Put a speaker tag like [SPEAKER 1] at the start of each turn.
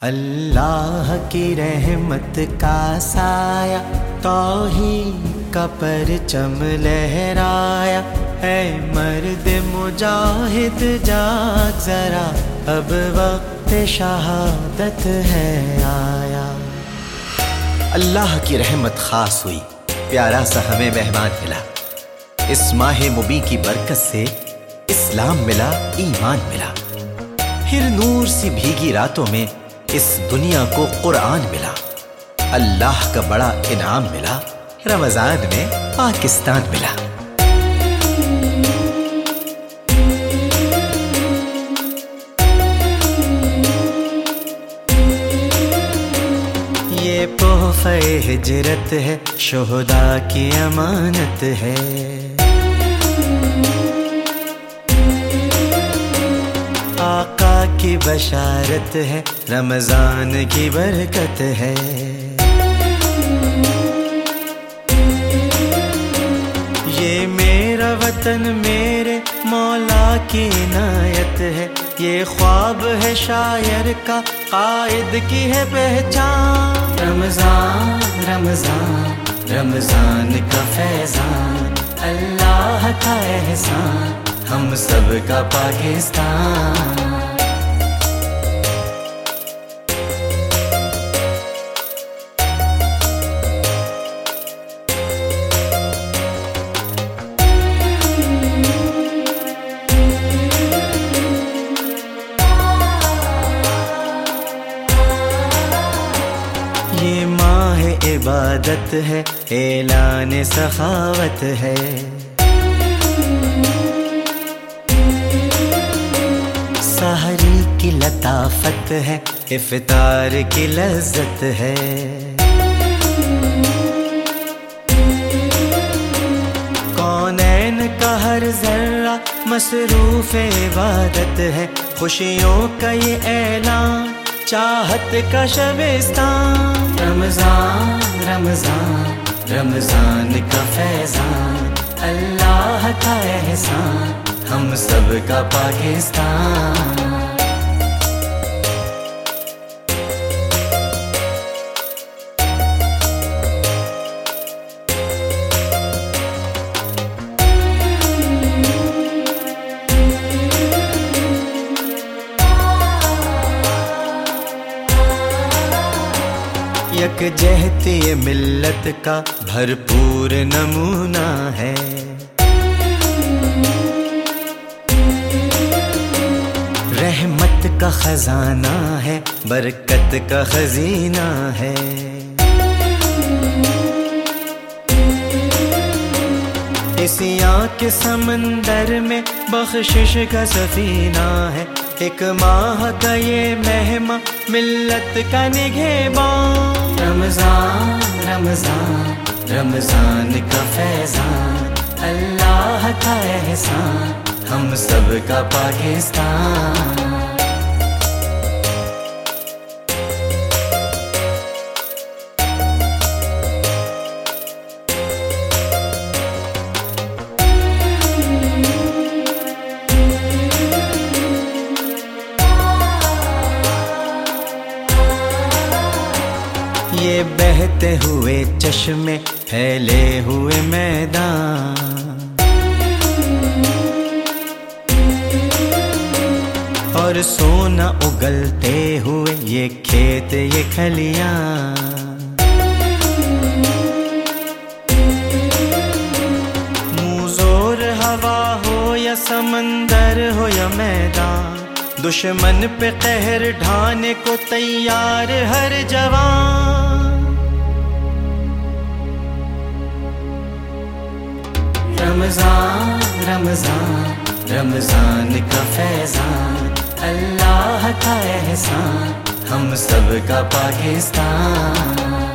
[SPEAKER 1] اللہ کی رحمت کا سایہ، توحید کا پرچم لہرایا۔ اے مرد مجاہد، جاگ ذرا، اب وقت شہادت ہے، آیا۔
[SPEAKER 2] اللہ کی رحمت خاص ہوئی، پیارا سا ہمیں مہمان ملا۔ اس ماہ مبی کی برکت سے اسلام ملا، ایمان ملا۔ پھر نور سی بھیگی راتوں میں اس دنیا کو قرآن ملا، اللہ کا بڑا انعام ملا، رمضان میں پاکستان ملا۔
[SPEAKER 1] یہ ہجرت ہے، شہدا کی امانت ہے۔ آقا کی بشارت ہے، رمضان کی برکت ہے۔ یہ میرا وطن، میرے مولا کی عنایت ہے۔ یہ خواب ہے شاعر کا، قائد کی ہے پہچان۔ رمضان رمضان رمضان کا فیضان۔ اللہ کا احسان، ہم سب کا پاکستان۔ عبادت ہے، اعلان سخاوت ہے۔ سحری کی لطافت ہے، افطار کی لذت ہے۔ کونین کا ہر ذرہ مصروف عبادت ہے، خوشیوں کا یہ اعلان، چاہت کا شبستان رمضان رمضان رمضان کا فیضان اللہ کا احسان ہم سب کا پاکستان۔ یک جہتی ملت کا بھرپور نمونہ ہے۔ رحمت کا خزانہ ہے، برکت کا خزینہ ہے۔ اسیاں کے سمندر میں بخشش کا سفینہ ہے۔ ایک ماہ کا یہ مہمہ ملت کا نگہبان۔ رمضان رمضان رمضان کا فیضان اللہ کا احسان ہم سب کا پاکستان۔ یہ بہتے ہوئے چشمے پھیلے ہوئے میدان اور سونا اگلتے ہوئے یہ کھیت یہ کھلیاں دشمن پہ قہر ڈھانے کو تیار ہر جوان۔ رمضان رمضان رمضان کا فیضان، اللہ کا احسان، ہم سب کا پاکستان۔